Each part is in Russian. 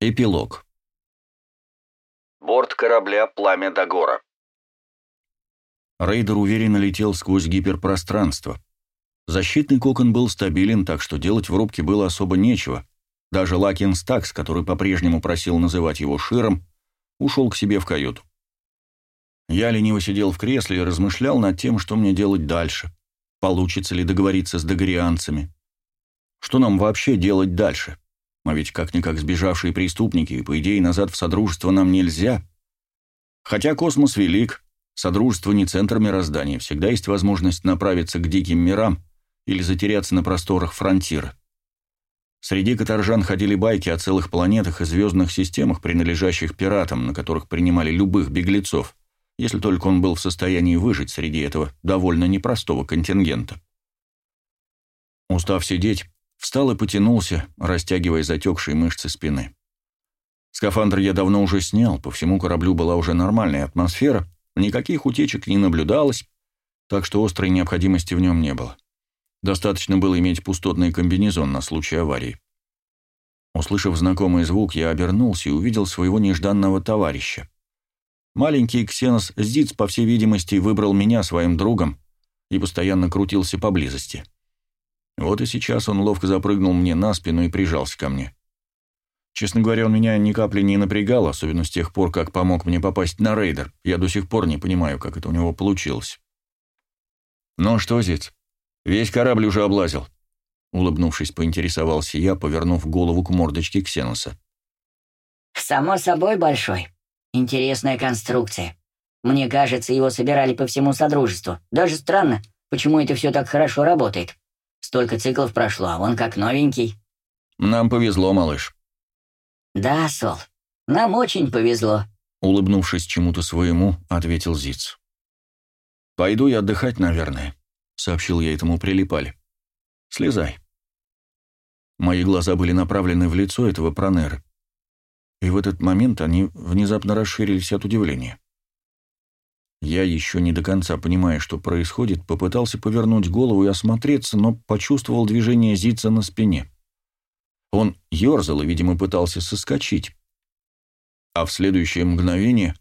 Эпилог. Борт корабля «Пламя Дагора». Рейдер уверенно летел сквозь гиперпространство. Защитный кокон был стабилен, так что делать в рубке было особо нечего. Даже Лакин Стакс, который по-прежнему просил называть его Широм, ушел к себе в каюту. Я лениво сидел в кресле и размышлял над тем, что мне делать дальше. Получится ли договориться с догорианцами? Что нам вообще делать дальше? А ведь как-никак сбежавшие преступники, по идее, назад в Содружество нам нельзя. Хотя космос велик, Содружество не центр мироздания, всегда есть возможность направиться к диким мирам или затеряться на просторах фронтира. Среди каторжан ходили байки о целых планетах и звездных системах, принадлежащих пиратам, на которых принимали любых беглецов, если только он был в состоянии выжить среди этого довольно непростого контингента. Устав сидеть, Встал и потянулся, растягивая затекшие мышцы спины. Скафандр я давно уже снял, по всему кораблю была уже нормальная атмосфера, никаких утечек не наблюдалось, так что острой необходимости в нем не было. Достаточно было иметь пустотный комбинезон на случай аварии. Услышав знакомый звук, я обернулся и увидел своего нежданного товарища. Маленький ксенос Зиц, по всей видимости, выбрал меня своим другом и постоянно крутился поблизости. Вот и сейчас он ловко запрыгнул мне на спину и прижался ко мне. Честно говоря, он меня ни капли не напрягал, особенно с тех пор, как помог мне попасть на рейдер. Я до сих пор не понимаю, как это у него получилось. «Ну что, Зиц, весь корабль уже облазил?» Улыбнувшись, поинтересовался я, повернув голову к мордочке Ксеноса. «Само собой, Большой. Интересная конструкция. Мне кажется, его собирали по всему Содружеству. Даже странно, почему это все так хорошо работает. Столько циклов прошло, а он как новенький. Нам повезло, малыш. Да, Сол, нам очень повезло. Улыбнувшись чему-то своему, ответил Зиц. «Пойду я отдыхать, наверное», — сообщил я этому прилипали. «Слезай». Мои глаза были направлены в лицо этого пронера. И в этот момент они внезапно расширились от удивления. Я, еще не до конца понимая, что происходит, попытался повернуть голову и осмотреться, но почувствовал движение Зица на спине. Он ерзал и, видимо, пытался соскочить. А в следующее мгновение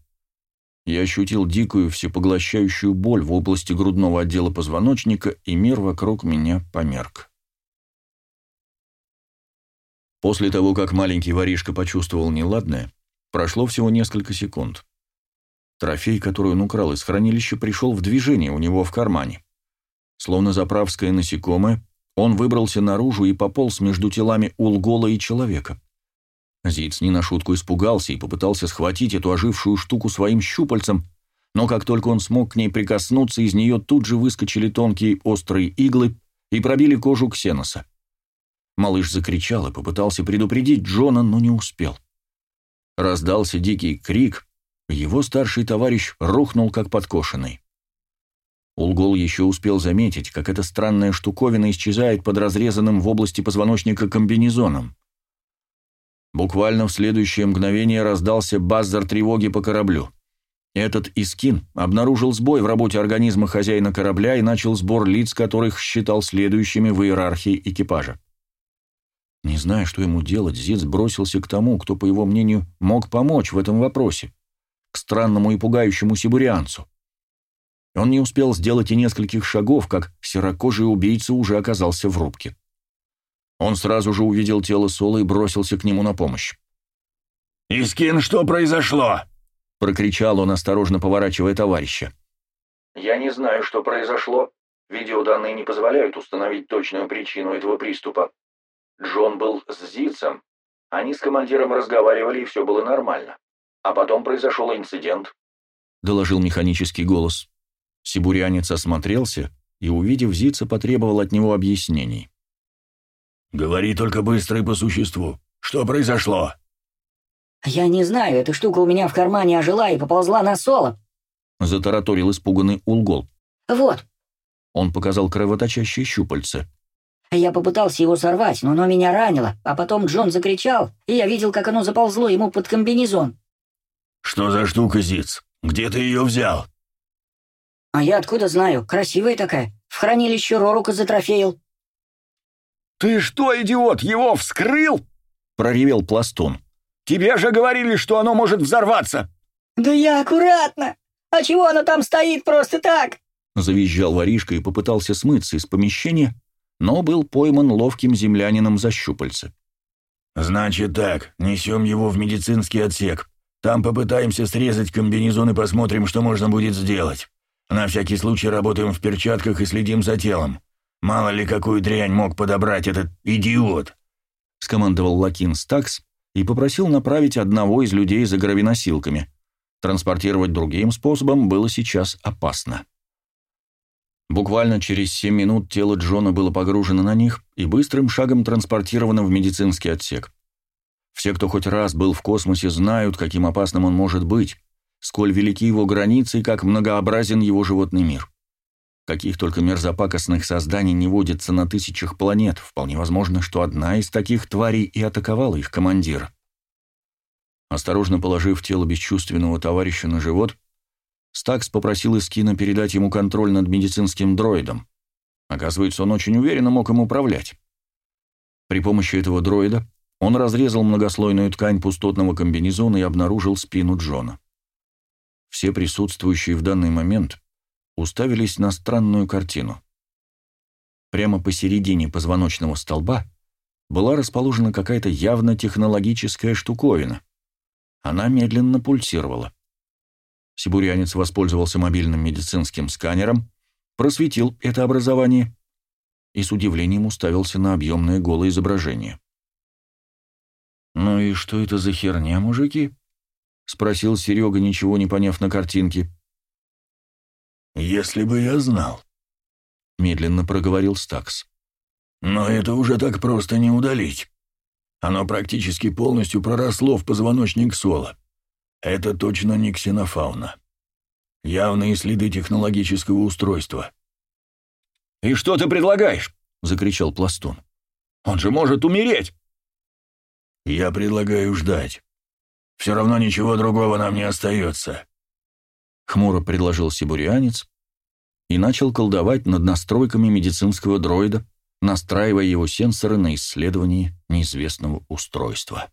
я ощутил дикую всепоглощающую боль в области грудного отдела позвоночника, и мир вокруг меня померк. После того, как маленький воришка почувствовал неладное, прошло всего несколько секунд. Трофей, который он украл из хранилища, пришел в движение у него в кармане. Словно заправское насекомое, он выбрался наружу и пополз между телами Улгола и человека. Зиц не на шутку испугался и попытался схватить эту ожившую штуку своим щупальцем, но как только он смог к ней прикоснуться, из нее тут же выскочили тонкие острые иглы и пробили кожу ксеноса. Малыш закричал и попытался предупредить Джона, но не успел. Раздался дикий крик, его старший товарищ рухнул как подкошенный. Улгол еще успел заметить, как эта странная штуковина исчезает под разрезанным в области позвоночника комбинезоном. Буквально в следующее мгновение раздался базар тревоги по кораблю. Этот Искин обнаружил сбой в работе организма хозяина корабля и начал сбор лиц, которых считал следующими в иерархии экипажа. Не зная, что ему делать, Зец бросился к тому, кто, по его мнению, мог помочь в этом вопросе к странному и пугающему сибурианцу. Он не успел сделать и нескольких шагов, как серокожий убийца уже оказался в рубке. Он сразу же увидел тело Соло и бросился к нему на помощь. «Искин, что произошло?» — прокричал он, осторожно поворачивая товарища. «Я не знаю, что произошло. Видеоданные не позволяют установить точную причину этого приступа. Джон был с Зицем. Они с командиром разговаривали, и все было нормально. А потом произошел инцидент», — доложил механический голос. Сибурянец осмотрелся и, увидев Зица, потребовал от него объяснений. «Говори только быстро и по существу. Что произошло?» «Я не знаю, эта штука у меня в кармане ожила и поползла на соло», — затараторил испуганный Улгол. «Вот». Он показал кровоточащие щупальца. Я попытался его сорвать, но оно меня ранило, а потом Джон закричал, и я видел, как оно заползло ему под комбинезон. «Что за штука, Зиц? Где ты ее взял?» «А я откуда знаю? Красивая такая. В хранилище Рорука затрофеил». «Ты что, идиот, его вскрыл?» — проревел Пластун. Тебе же говорили, что оно может взорваться!» «Да я аккуратно! А чего оно там стоит просто так?» Завизжал воришка и попытался смыться из помещения, но был пойман ловким землянином за щупальце. «Значит так, несем его в медицинский отсек. Там попытаемся срезать комбинезон и посмотрим, что можно будет сделать. На всякий случай работаем в перчатках и следим за телом. Мало ли какую дрянь мог подобрать этот идиот!» — скомандовал Лакин Стакс и попросил направить одного из людей за гравиносилками. Транспортировать другим способом было сейчас опасно. Буквально через семь минут тело Джона было погружено на них и быстрым шагом транспортировано в медицинский отсек. Все, кто хоть раз был в космосе, знают, каким опасным он может быть, сколь велики его границы и как многообразен его животный мир. Каких только мерзопакостных созданий не водится на тысячах планет, вполне возможно, что одна из таких тварей и атаковала их командира. Осторожно положив тело бесчувственного товарища на живот, Стакс попросил Искина передать ему контроль над медицинским дроидом. Оказывается, он очень уверенно мог им управлять. При помощи этого дроида он разрезал многослойную ткань пустотного комбинезона и обнаружил спину Джона. Все присутствующие в данный момент уставились на странную картину. Прямо посередине позвоночного столба была расположена какая-то явно технологическая штуковина. Она медленно пульсировала. Сибурянец воспользовался мобильным медицинским сканером, просветил это образование и с удивлением уставился на объемное голое изображение. «Ну и что это за херня, мужики?» — спросил Серега, ничего не поняв на картинке. «Если бы я знал», — медленно проговорил Стакс. «Но это уже так просто не удалить. Оно практически полностью проросло в позвоночник Сола. Это точно не ксенофауна. Явные следы технологического устройства. «И что ты предлагаешь?» — закричал Пластун. «Он же может умереть!» «Я предлагаю ждать. Все равно ничего другого нам не остается», — хмуро предложил сибурианец и начал колдовать над настройками медицинского дроида, настраивая его сенсоры на исследование неизвестного устройства.